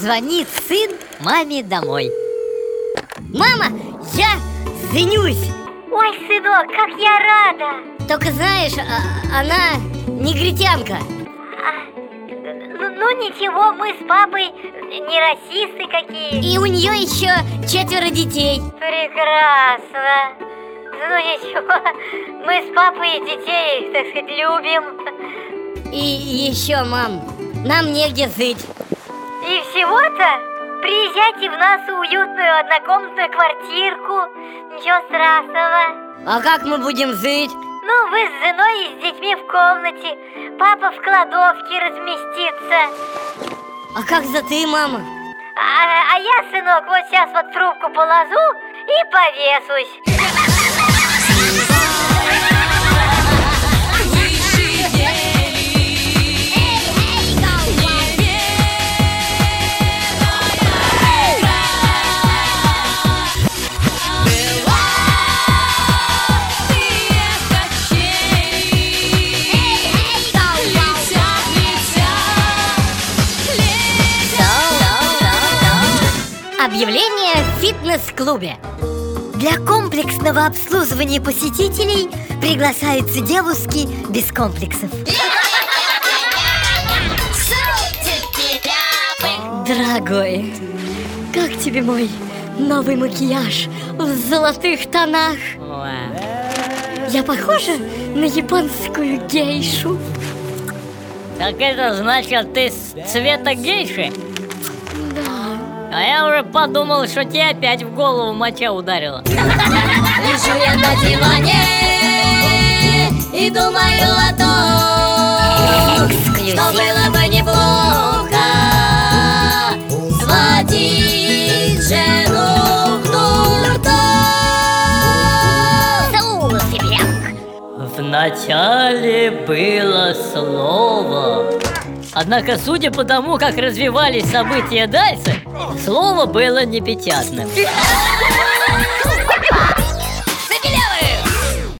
звонит сын маме домой. Мама, я женюсь! Ой, сынок, как я рада! Только знаешь, а- она негритянка А, ну, ну ничего, мы с папой не расисты какие. И у нее еще четверо детей. Прекрасно! Ну ничего, мы с папой детей, так сказать, любим. И еще, мам, нам негде жить И всего-то приезжайте в нашу уютную однокомнатную квартирку. Ничего страшного. А как мы будем жить? Ну, вы с женой и с детьми в комнате. Папа в кладовке разместится. А как за ты, мама? А, а я, сынок, вот сейчас вот трубку положу и повесусь Объявление в фитнес-клубе Для комплексного обслуживания посетителей приглашаются девушки без комплексов Дорогой, как тебе мой новый макияж в золотых тонах? Я похожа на японскую гейшу? Так это значит, ты с цвета гейши? А я уже подумал, что тебе опять в голову моча ударила. Лежу я на диване и думаю о том, что было бы неплохо сводить жену в дурдом. Вначале было слово Однако, судя по тому, как развивались события дальше Слово было непечатным